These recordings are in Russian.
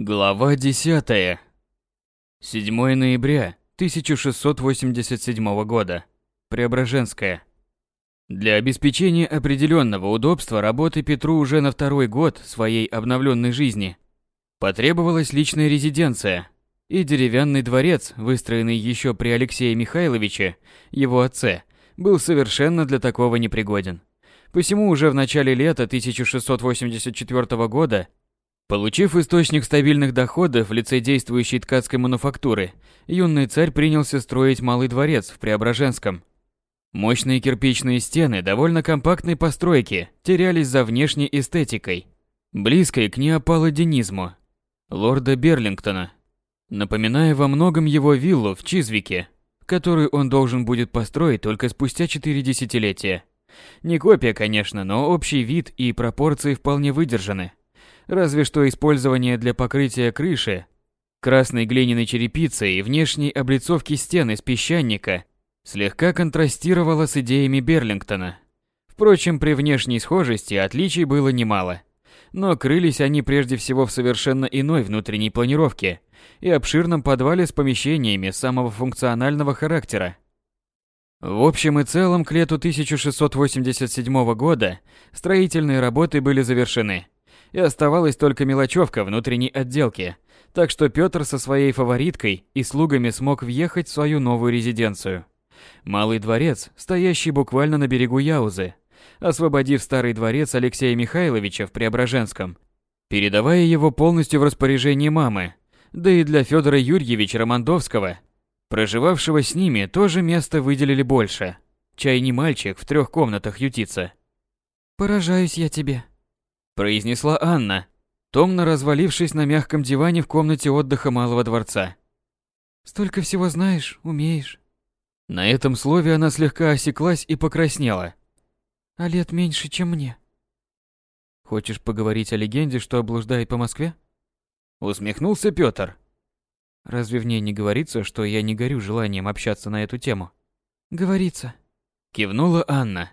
Глава 10. 7 ноября 1687 года. Преображенская. Для обеспечения определенного удобства работы Петру уже на второй год своей обновленной жизни потребовалась личная резиденция и деревянный дворец, выстроенный еще при Алексее Михайловиче, его отце, был совершенно для такого непригоден. Посему уже в начале лета 1684 года Получив источник стабильных доходов в лице действующей ткацкой мануфактуры, юный царь принялся строить малый дворец в Преображенском. Мощные кирпичные стены довольно компактной постройки терялись за внешней эстетикой, близкой к неопаладинизму лорда Берлингтона, напоминая во многом его виллу в Чизвике, которую он должен будет построить только спустя четыре десятилетия. Не копия, конечно, но общий вид и пропорции вполне выдержаны. Разве что использование для покрытия крыши красной глиняной черепицы и внешней облицовки стен из песчаника слегка контрастировало с идеями Берлингтона. Впрочем, при внешней схожести отличий было немало. Но крылись они прежде всего в совершенно иной внутренней планировке и обширном подвале с помещениями самого функционального характера. В общем и целом, к лету 1687 года строительные работы были завершены – и оставалась только мелочевка внутренней отделки, так что Пётр со своей фавориткой и слугами смог въехать в свою новую резиденцию. Малый дворец, стоящий буквально на берегу Яузы, освободив старый дворец Алексея Михайловича в Преображенском, передавая его полностью в распоряжение мамы, да и для Федора Юрьевича Романдовского, проживавшего с ними, тоже место выделили больше. Чай не мальчик в трех комнатах ютится. «Поражаюсь я тебе», произнесла Анна, томно развалившись на мягком диване в комнате отдыха Малого дворца. Столько всего знаешь, умеешь. На этом слове она слегка осеклась и покраснела. А лет меньше, чем мне. Хочешь поговорить о легенде, что облуждает по Москве? Усмехнулся Пётр. Разве в ней не говорится, что я не горю желанием общаться на эту тему? Говорится. Кивнула Анна.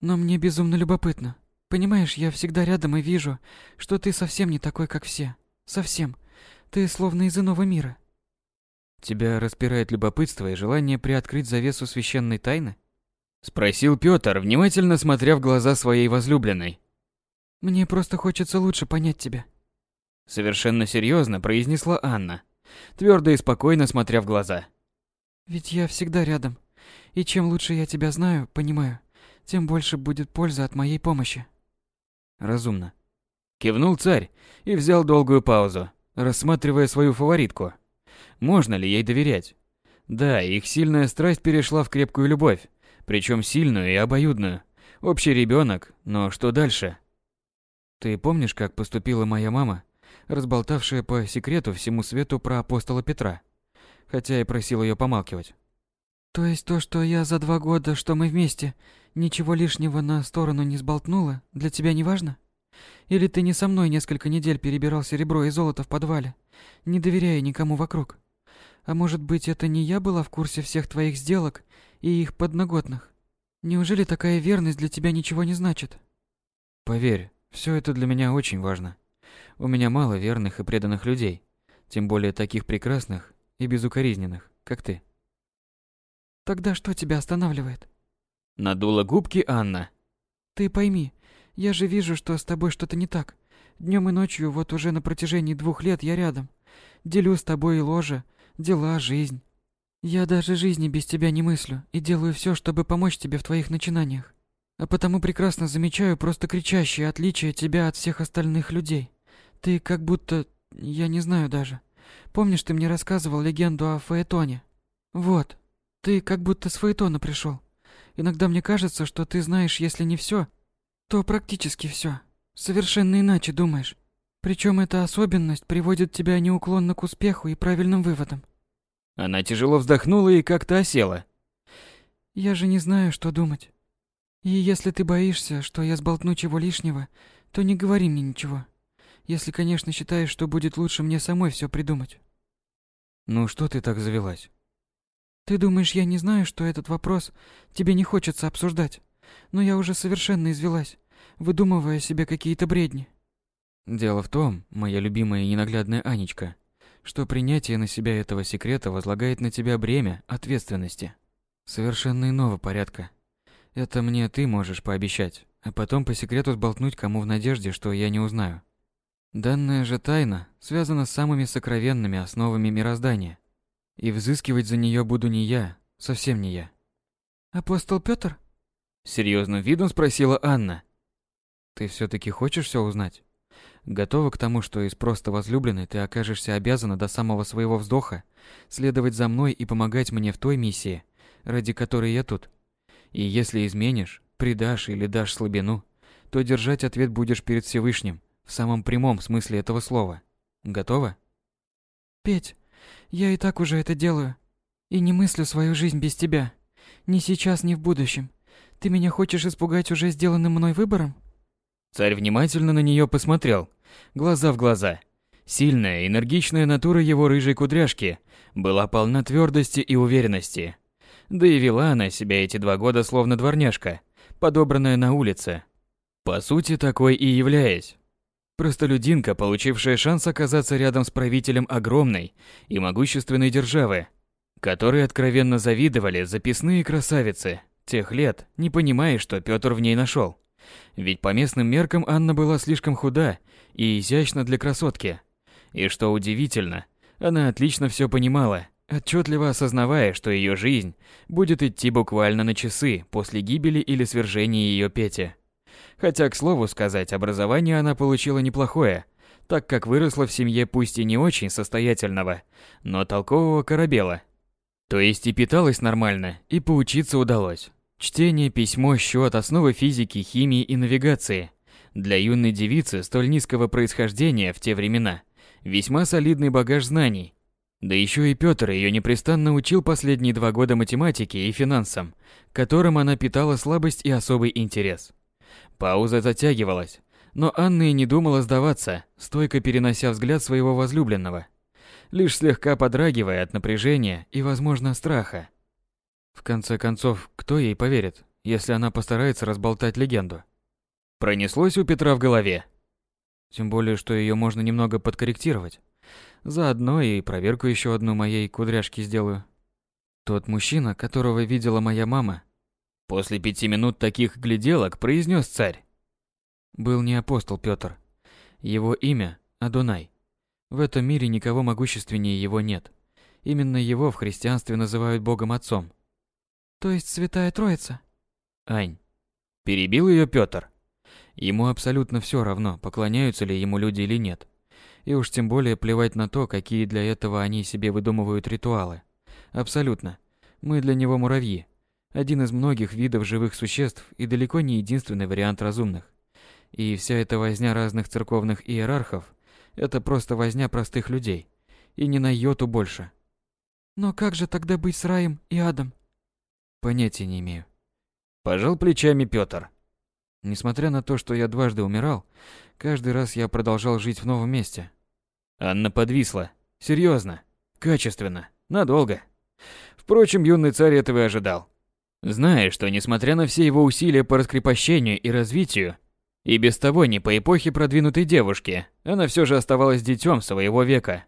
Но мне безумно любопытно. Понимаешь, я всегда рядом и вижу, что ты совсем не такой, как все. Совсем. Ты словно из иного мира. Тебя распирает любопытство и желание приоткрыть завесу священной тайны? Спросил Пётр, внимательно смотря в глаза своей возлюбленной. Мне просто хочется лучше понять тебя. Совершенно серьезно произнесла Анна, твердо и спокойно смотря в глаза. Ведь я всегда рядом. И чем лучше я тебя знаю, понимаю, тем больше будет польза от моей помощи. Разумно. Кивнул царь и взял долгую паузу, рассматривая свою фаворитку. Можно ли ей доверять? Да, их сильная страсть перешла в крепкую любовь, причем сильную и обоюдную. Общий ребенок, но что дальше? Ты помнишь, как поступила моя мама, разболтавшая по секрету всему свету про апостола Петра, хотя и просила ее помалкивать? То есть то, что я за два года, что мы вместе, ничего лишнего на сторону не сболтнула, для тебя не важно? Или ты не со мной несколько недель перебирал серебро и золото в подвале, не доверяя никому вокруг? А может быть, это не я была в курсе всех твоих сделок и их подноготных? Неужели такая верность для тебя ничего не значит? Поверь, все это для меня очень важно. У меня мало верных и преданных людей, тем более таких прекрасных и безукоризненных, как ты. Тогда что тебя останавливает? Надула губки Анна. Ты пойми, я же вижу, что с тобой что-то не так. Днем и ночью, вот уже на протяжении двух лет я рядом. Делю с тобой и ложа, дела, жизнь. Я даже жизни без тебя не мыслю и делаю все, чтобы помочь тебе в твоих начинаниях. А потому прекрасно замечаю просто кричащее отличие тебя от всех остальных людей. Ты как будто... я не знаю даже. Помнишь, ты мне рассказывал легенду о Фаэтоне? Вот, ты как будто с Фаэтона пришел. Иногда мне кажется, что ты знаешь, если не все, то практически все. Совершенно иначе думаешь. Причем эта особенность приводит тебя неуклонно к успеху и правильным выводам. Она тяжело вздохнула и как-то осела. Я же не знаю, что думать. И если ты боишься, что я сболтну чего лишнего, то не говори мне ничего. Если, конечно, считаешь, что будет лучше мне самой все придумать. Ну что ты так завелась? Ты думаешь, я не знаю, что этот вопрос тебе не хочется обсуждать? Но я уже совершенно извелась, выдумывая себе какие-то бредни. Дело в том, моя любимая и ненаглядная Анечка, что принятие на себя этого секрета возлагает на тебя бремя ответственности. Совершенно иного порядка. Это мне ты можешь пообещать, а потом по секрету сболтнуть кому в надежде, что я не узнаю. Данная же тайна связана с самыми сокровенными основами мироздания. И взыскивать за нее буду не я, совсем не я. Апостол Петр? Серьезным видом спросила Анна. Ты все-таки хочешь все узнать? Готова к тому, что из просто возлюбленной ты окажешься обязана до самого своего вздоха следовать за мной и помогать мне в той миссии, ради которой я тут. И если изменишь, предашь или дашь слабину, то держать ответ будешь перед Всевышним, в самом прямом смысле этого слова. Готова? Петь, я и так уже это делаю. И не мыслю свою жизнь без тебя. Ни сейчас, ни в будущем. Ты меня хочешь испугать уже сделанным мной выбором? Царь внимательно на нее посмотрел, глаза в глаза. Сильная, энергичная натура его рыжей кудряшки была полна твердости и уверенности. Да и вела она себя эти два года словно дворняжка, подобранная на улице. По сути, такой и являясь. Простолюдинка, получившая шанс оказаться рядом с правителем огромной и могущественной державы, которой откровенно завидовали записные красавицы тех лет, не понимая, что Петр в ней нашел. Ведь по местным меркам Анна была слишком худа и изящна для красотки. И что удивительно, она отлично все понимала, отчетливо осознавая, что ее жизнь будет идти буквально на часы после гибели или свержения ее Пети. Хотя, к слову сказать, образование она получила неплохое, так как выросла в семье пусть и не очень состоятельного, но толкового корабела. То есть и питалась нормально, и поучиться удалось. Чтение, письмо, счет, основы физики, химии и навигации. Для юной девицы столь низкого происхождения в те времена весьма солидный багаж знаний. Да еще и Петр ее непрестанно учил последние два года математике и финансам, которым она питала слабость и особый интерес. Пауза затягивалась, но Анна и не думала сдаваться, стойко перенося взгляд своего возлюбленного, лишь слегка подрагивая от напряжения и, возможно, страха. В конце концов, кто ей поверит, если она постарается разболтать легенду? Пронеслось у Петра в голове. Тем более, что ее можно немного подкорректировать. Заодно и проверку еще одну моей кудряшки сделаю. Тот мужчина, которого видела моя мама, после пяти минут таких гляделок произнес царь. Был не апостол Петр. Его имя Адунай. В этом мире никого могущественнее его нет. Именно его в христианстве называют Богом Отцом. То есть Святая Троица? Ань. Перебил ее Петр. Ему абсолютно все равно, поклоняются ли ему люди или нет. И уж тем более плевать на то, какие для этого они себе выдумывают ритуалы. Абсолютно. Мы для него муравьи. Один из многих видов живых существ и далеко не единственный вариант разумных. И вся эта возня разных церковных иерархов – это просто возня простых людей. И не на йоту больше. Но как же тогда быть с раем и адом? Понятия не имею. Пожал плечами Пётр. Несмотря на то, что я дважды умирал, каждый раз я продолжал жить в новом месте. Анна подвисла. Серьезно, качественно, надолго. Впрочем, юный царь этого и ожидал. Зная, что несмотря на все его усилия по раскрепощению и развитию, и без того не по эпохе продвинутой девушки, она все же оставалась детем своего века.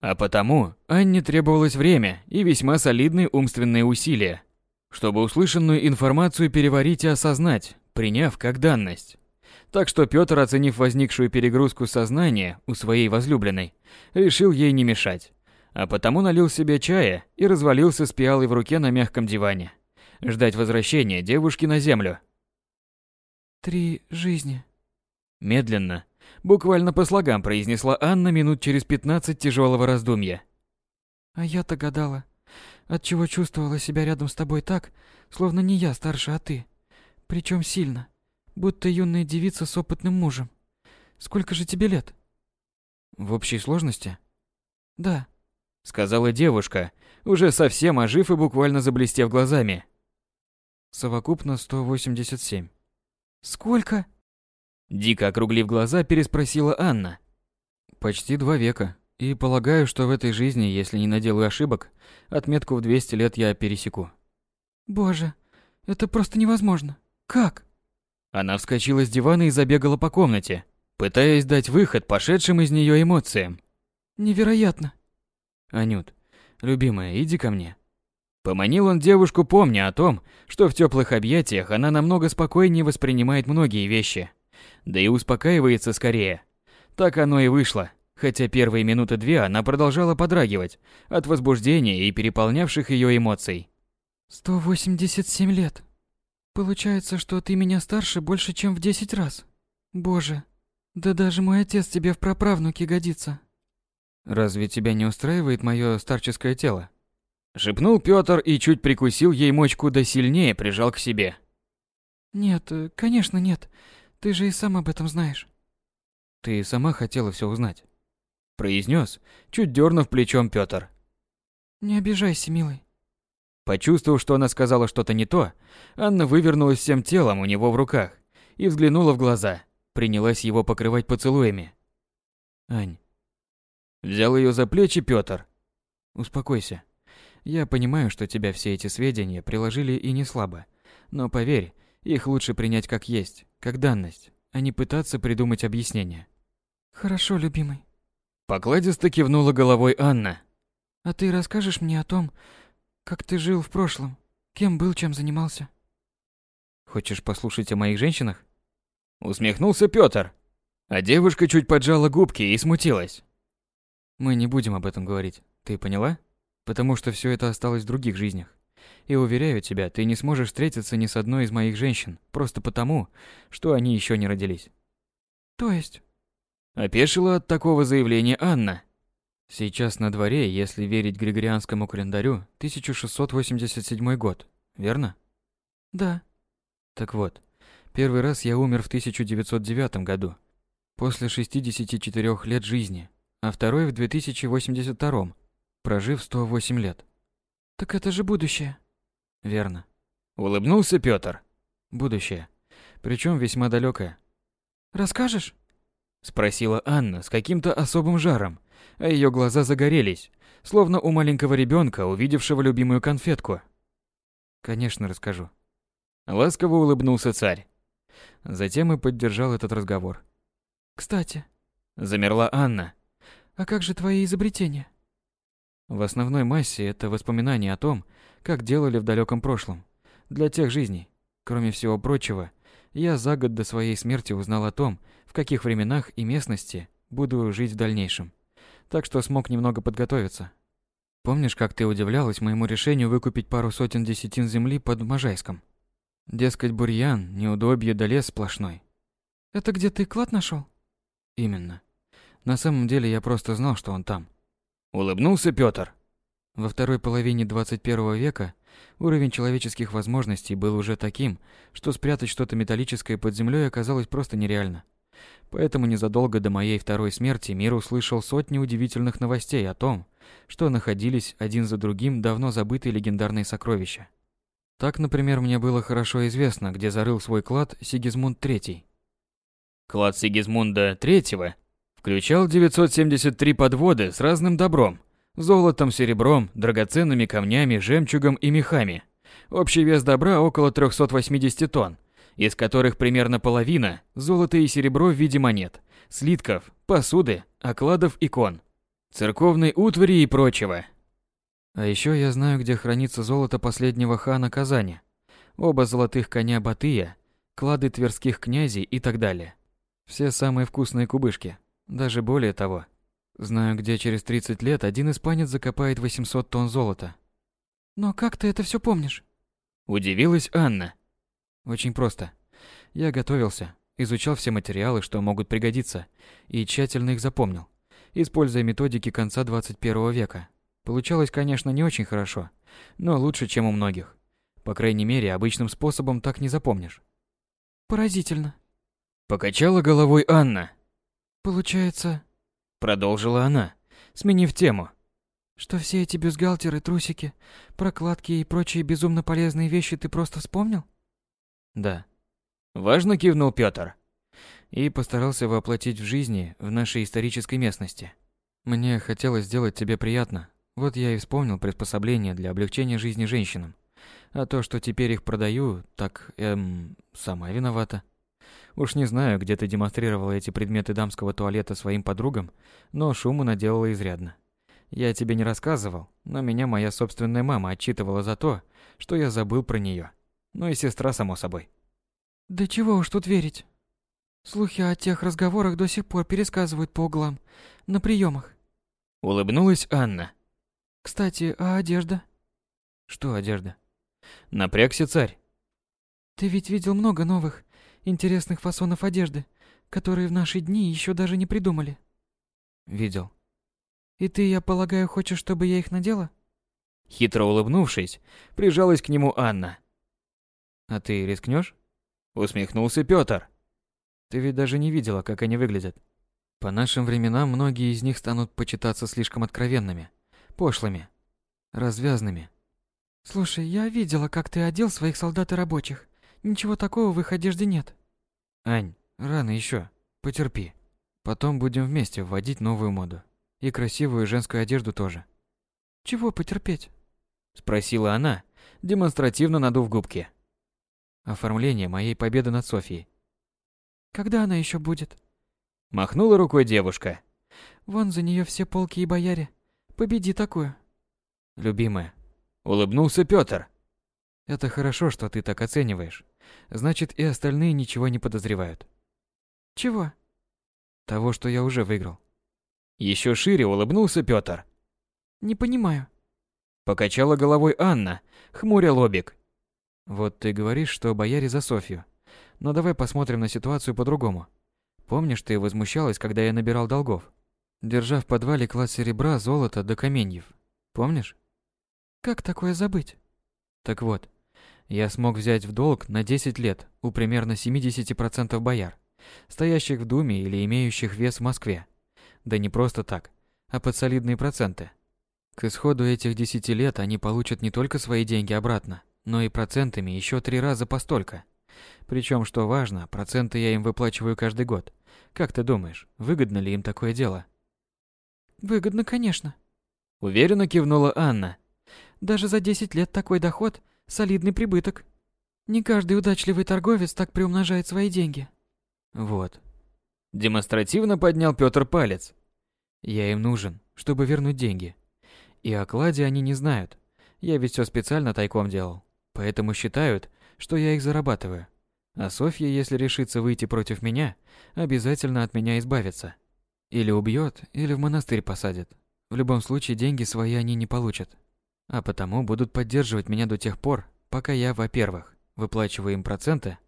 А потому Анне требовалось время и весьма солидные умственные усилия, чтобы услышанную информацию переварить и осознать, приняв как данность. Так что Пётр, оценив возникшую перегрузку сознания у своей возлюбленной, решил ей не мешать. А потому налил себе чая и развалился с пиалой в руке на мягком диване. Ждать возвращения девушки на землю. «Три жизни». Медленно, буквально по слогам произнесла Анна минут через пятнадцать тяжелого раздумья. «А я-то гадала, отчего чувствовала себя рядом с тобой так, словно не я старше, а ты. Причем сильно, будто юная девица с опытным мужем. Сколько же тебе лет? В общей сложности? Да, сказала девушка, уже совсем ожив и буквально заблестев глазами. Совокупно 187. Сколько? Дико округлив глаза, переспросила Анна. Почти два века. И полагаю, что в этой жизни, если не наделаю ошибок, отметку в 200 лет я пересеку. Боже, это просто невозможно. Как? Она вскочила с дивана и забегала по комнате, пытаясь дать выход пошедшим из нее эмоциям. Невероятно. Анют, любимая, иди ко мне. Поманил он девушку, помня о том, что в теплых объятиях она намного спокойнее воспринимает многие вещи. Да и успокаивается скорее. Так оно и вышло. Хотя первые минуты две она продолжала подрагивать от возбуждения и переполнявших ее эмоций. «Сто восемьдесят семь лет. Получается, что ты меня старше больше, чем в десять раз. Боже, да даже мой отец тебе в праправнуке годится». «Разве тебя не устраивает мое старческое тело?» Шепнул Пётр и чуть прикусил ей мочку да сильнее прижал к себе. «Нет, э, конечно нет. Ты же и сам об этом знаешь». «Ты сама хотела все узнать», — произнес, чуть дернув плечом Пётр. «Не обижайся, милый». Почувствовав, что она сказала что-то не то, Анна вывернулась всем телом у него в руках и взглянула в глаза, принялась его покрывать поцелуями. «Ань». Взял ее за плечи Пётр. «Успокойся. Я понимаю, что тебя все эти сведения приложили и не слабо, но поверь, их лучше принять как есть, как данность, а не пытаться придумать объяснение. Хорошо, любимый. Покладисто кивнула головой Анна. А ты расскажешь мне о том, как ты жил в прошлом, кем был, чем занимался? Хочешь послушать о моих женщинах? Усмехнулся Пётр, а девушка чуть поджала губки и смутилась. Мы не будем об этом говорить, ты поняла? Потому что все это осталось в других жизнях. И уверяю тебя, ты не сможешь встретиться ни с одной из моих женщин, просто потому, что они еще не родились. То есть? Опешила от такого заявления Анна. Сейчас на дворе, если верить Григорианскому календарю, 1687 год, верно? Да. Так вот, первый раз я умер в 1909 году, после 64 лет жизни, а второй в 2082 прожив 108 лет. Так это же будущее. Верно. Улыбнулся Пётр. Будущее. Причем весьма далекое. Расскажешь? Спросила Анна с каким-то особым жаром, а ее глаза загорелись, словно у маленького ребенка, увидевшего любимую конфетку. Конечно, расскажу. Ласково улыбнулся царь. Затем и поддержал этот разговор. Кстати. Замерла Анна. А как же твои изобретения? В основной массе это воспоминания о том, как делали в далеком прошлом, для тех жизней. Кроме всего прочего, я за год до своей смерти узнал о том, в каких временах и местности буду жить в дальнейшем. Так что смог немного подготовиться. Помнишь, как ты удивлялась моему решению выкупить пару сотен десятин земли под Можайском? Дескать, бурьян, неудобье да лес сплошной. Это где ты клад нашел? Именно. На самом деле я просто знал, что он там. Улыбнулся Пётр. Во второй половине 21 века уровень человеческих возможностей был уже таким, что спрятать что-то металлическое под землей оказалось просто нереально. Поэтому незадолго до моей второй смерти мир услышал сотни удивительных новостей о том, что находились один за другим давно забытые легендарные сокровища. Так, например, мне было хорошо известно, где зарыл свой клад Сигизмунд III. Клад Сигизмунда III включал 973 подводы с разным добром, золотом, серебром, драгоценными камнями, жемчугом и мехами. Общий вес добра около 380 тонн, из которых примерно половина – золото и серебро в виде монет, слитков, посуды, окладов икон, церковной утвари и прочего. А еще я знаю, где хранится золото последнего хана Казани, оба золотых коня Батыя, клады тверских князей и так далее. Все самые вкусные кубышки. Даже более того, знаю, где через 30 лет один испанец закопает 800 тонн золота. Но как ты это все помнишь? Удивилась Анна. Очень просто. Я готовился, изучал все материалы, что могут пригодиться, и тщательно их запомнил, используя методики конца 21 века. Получалось, конечно, не очень хорошо, но лучше, чем у многих. По крайней мере, обычным способом так не запомнишь. Поразительно. Покачала головой Анна. Получается, продолжила она, сменив тему, что все эти бюстгальтеры, трусики, прокладки и прочие безумно полезные вещи ты просто вспомнил? Да. Важно кивнул Пётр и постарался воплотить в жизни в нашей исторической местности. Мне хотелось сделать тебе приятно. Вот я и вспомнил приспособления для облегчения жизни женщинам. А то, что теперь их продаю, так, эм, сама виновата. Уж не знаю, где ты демонстрировала эти предметы дамского туалета своим подругам, но шуму наделала изрядно. Я тебе не рассказывал, но меня моя собственная мама отчитывала за то, что я забыл про нее. Ну и сестра, само собой. Да чего уж тут верить. Слухи о тех разговорах до сих пор пересказывают по углам, на приемах. Улыбнулась Анна. Кстати, а одежда? Что одежда? Напрягся царь. Ты ведь видел много новых, интересных фасонов одежды, которые в наши дни еще даже не придумали. Видел. И ты, я полагаю, хочешь, чтобы я их надела? Хитро улыбнувшись, прижалась к нему Анна. А ты рискнешь? Усмехнулся Пётр. Ты ведь даже не видела, как они выглядят. По нашим временам многие из них станут почитаться слишком откровенными, пошлыми, развязными. Слушай, я видела, как ты одел своих солдат и рабочих. Ничего такого в их одежде нет. Ань, рано еще. Потерпи. Потом будем вместе вводить новую моду. И красивую женскую одежду тоже. Чего потерпеть? Спросила она, демонстративно надув губки. Оформление моей победы над Софией. Когда она еще будет? Махнула рукой девушка. Вон за нее все полки и бояре. Победи такую. Любимая. Улыбнулся Пётр. Это хорошо, что ты так оцениваешь. Значит, и остальные ничего не подозревают. Чего? Того, что я уже выиграл. Еще шире улыбнулся Пётр. Не понимаю. Покачала головой Анна, хмуря лобик. Вот ты говоришь, что бояре за Софью. Но давай посмотрим на ситуацию по-другому. Помнишь, ты возмущалась, когда я набирал долгов? Держа в подвале клад серебра, золота до да каменьев. Помнишь? Как такое забыть? Так вот, я смог взять в долг на 10 лет у примерно 70% бояр, стоящих в Думе или имеющих вес в Москве. Да не просто так, а под солидные проценты. К исходу этих 10 лет они получат не только свои деньги обратно, но и процентами еще три раза постолько. Причем, что важно, проценты я им выплачиваю каждый год. Как ты думаешь, выгодно ли им такое дело? Выгодно, конечно. Уверенно кивнула Анна. Даже за 10 лет такой доход – солидный прибыток. Не каждый удачливый торговец так приумножает свои деньги. Вот. Демонстративно поднял Пётр палец. Я им нужен, чтобы вернуть деньги. И о кладе они не знают. Я ведь все специально тайком делал. Поэтому считают, что я их зарабатываю. А Софья, если решится выйти против меня, обязательно от меня избавится. Или убьет, или в монастырь посадит. В любом случае деньги свои они не получат. А потому будут поддерживать меня до тех пор, пока я, во-первых, выплачиваю им проценты,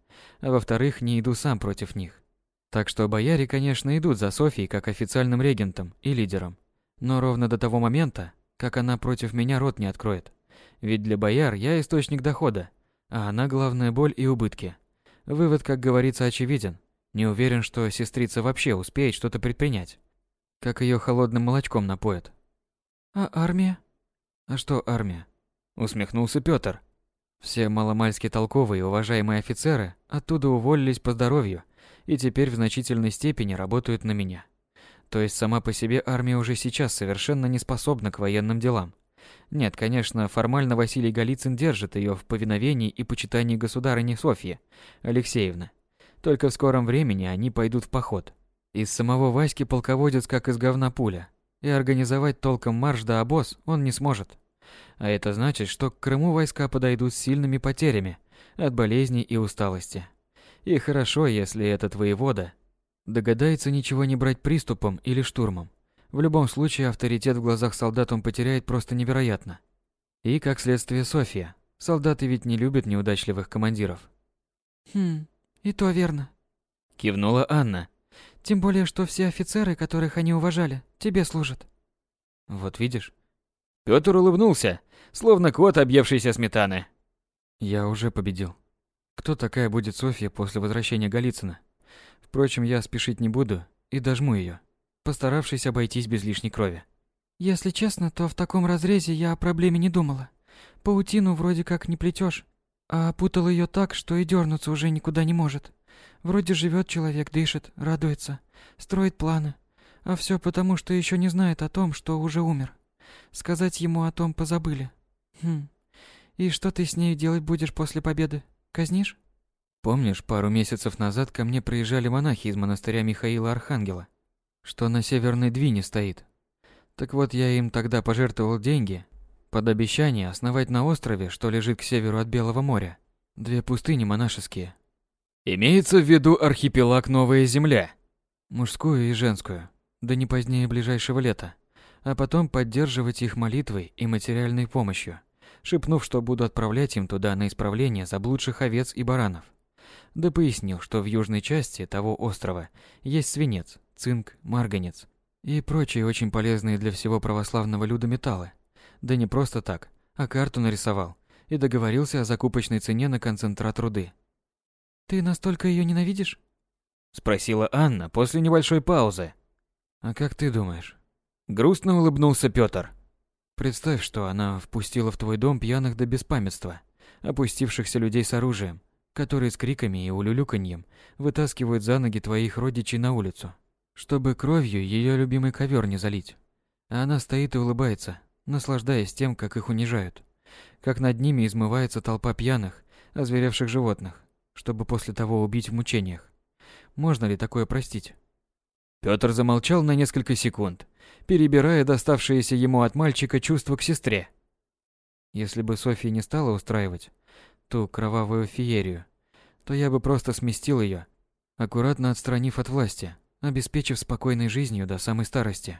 а во-вторых, не иду сам против них. Так что бояре, конечно, идут за Софией как официальным регентом и лидером. Но ровно до того момента, как она против меня рот не откроет. Ведь для бояр я источник дохода, а она главная боль и убытки. Вывод, как говорится, очевиден. Не уверен, что сестрица вообще успеет что-то предпринять. Как ее холодным молочком напоят. А армия? А что армия? Усмехнулся Пётр. Все маломальски толковые и уважаемые офицеры оттуда уволились по здоровью и теперь в значительной степени работают на меня. То есть сама по себе армия уже сейчас совершенно не способна к военным делам. Нет, конечно, формально Василий Голицын держит ее в повиновении и почитании государыни Софьи Алексеевны. Только в скором времени они пойдут в поход. Из самого Васьки полководец как из говна пуля. И организовать толком марш да обоз он не сможет. А это значит, что к Крыму войска подойдут с сильными потерями от болезней и усталости. И хорошо, если этот воевода догадается ничего не брать приступом или штурмом. В любом случае, авторитет в глазах солдат он потеряет просто невероятно. И, как следствие, София. Солдаты ведь не любят неудачливых командиров. Хм, и то верно. Кивнула Анна. Тем более, что все офицеры, которых они уважали, тебе служат. Вот видишь. Пётр улыбнулся, словно кот, объевшийся сметаны. Я уже победил. Кто такая будет Софья после возвращения Голицына? Впрочем, я спешить не буду и дожму ее постаравшись обойтись без лишней крови. Если честно, то в таком разрезе я о проблеме не думала. Паутину вроде как не плетешь, а опутал ее так, что и дернуться уже никуда не может. Вроде живет человек, дышит, радуется, строит планы, а все потому, что еще не знает о том, что уже умер. Сказать ему о том позабыли. Хм. И что ты с ней делать будешь после победы? Казнишь? Помнишь, пару месяцев назад ко мне приезжали монахи из монастыря Михаила Архангела, что на Северной Двине стоит? Так вот, я им тогда пожертвовал деньги под обещание основать на острове, что лежит к северу от Белого моря, две пустыни монашеские. Имеется в виду архипелаг Новая Земля, мужскую и женскую, да не позднее ближайшего лета, а потом поддерживать их молитвой и материальной помощью, шепнув, что буду отправлять им туда на исправление заблудших овец и баранов да пояснил, что в южной части того острова есть свинец, цинк, марганец и прочие очень полезные для всего православного люда металлы. Да не просто так, а карту нарисовал и договорился о закупочной цене на концентрат руды. «Ты настолько ее ненавидишь?» Спросила Анна после небольшой паузы. «А как ты думаешь?» Грустно улыбнулся Пётр. «Представь, что она впустила в твой дом пьяных до беспамятства, опустившихся людей с оружием, которые с криками и улюлюканьем вытаскивают за ноги твоих родичей на улицу, чтобы кровью ее любимый ковер не залить. А она стоит и улыбается, наслаждаясь тем, как их унижают, как над ними измывается толпа пьяных, озверевших животных, чтобы после того убить в мучениях. Можно ли такое простить? Пётр замолчал на несколько секунд, перебирая доставшиеся ему от мальчика чувства к сестре. Если бы Софья не стала устраивать ту кровавую феерию, то я бы просто сместил ее, аккуратно отстранив от власти, обеспечив спокойной жизнью до самой старости.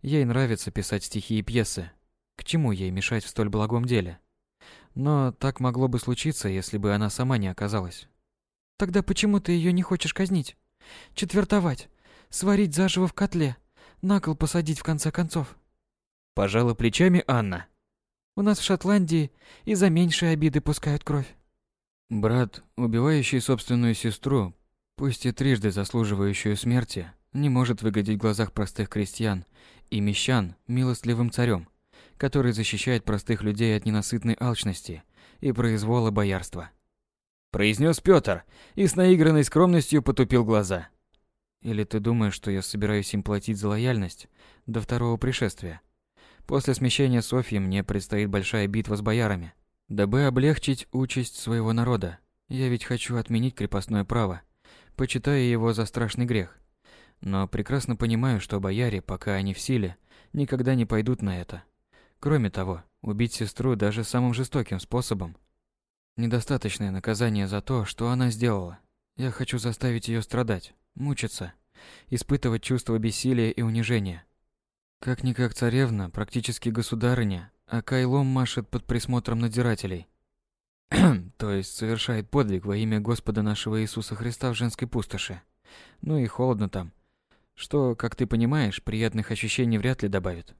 Ей нравится писать стихи и пьесы. К чему ей мешать в столь благом деле? Но так могло бы случиться, если бы она сама не оказалась. Тогда почему ты ее не хочешь казнить? Четвертовать, сварить заживо в котле, на кол посадить в конце концов. Пожала плечами Анна. У нас в Шотландии и за меньшие обиды пускают кровь. Брат, убивающий собственную сестру, пусть и трижды заслуживающую смерти, не может выглядеть в глазах простых крестьян и мещан милостливым царем, который защищает простых людей от ненасытной алчности и произвола боярства. Произнес Пётр и с наигранной скромностью потупил глаза. Или ты думаешь, что я собираюсь им платить за лояльность до второго пришествия? После смещения Софьи мне предстоит большая битва с боярами. Дабы облегчить участь своего народа, я ведь хочу отменить крепостное право, почитая его за страшный грех. Но прекрасно понимаю, что бояре, пока они в силе, никогда не пойдут на это. Кроме того, убить сестру даже самым жестоким способом – недостаточное наказание за то, что она сделала. Я хочу заставить ее страдать, мучиться, испытывать чувство бессилия и унижения. Как-никак царевна, практически государыня, а кайлом машет под присмотром надзирателей. То есть совершает подвиг во имя Господа нашего Иисуса Христа в женской пустоши. Ну и холодно там. Что, как ты понимаешь, приятных ощущений вряд ли добавит.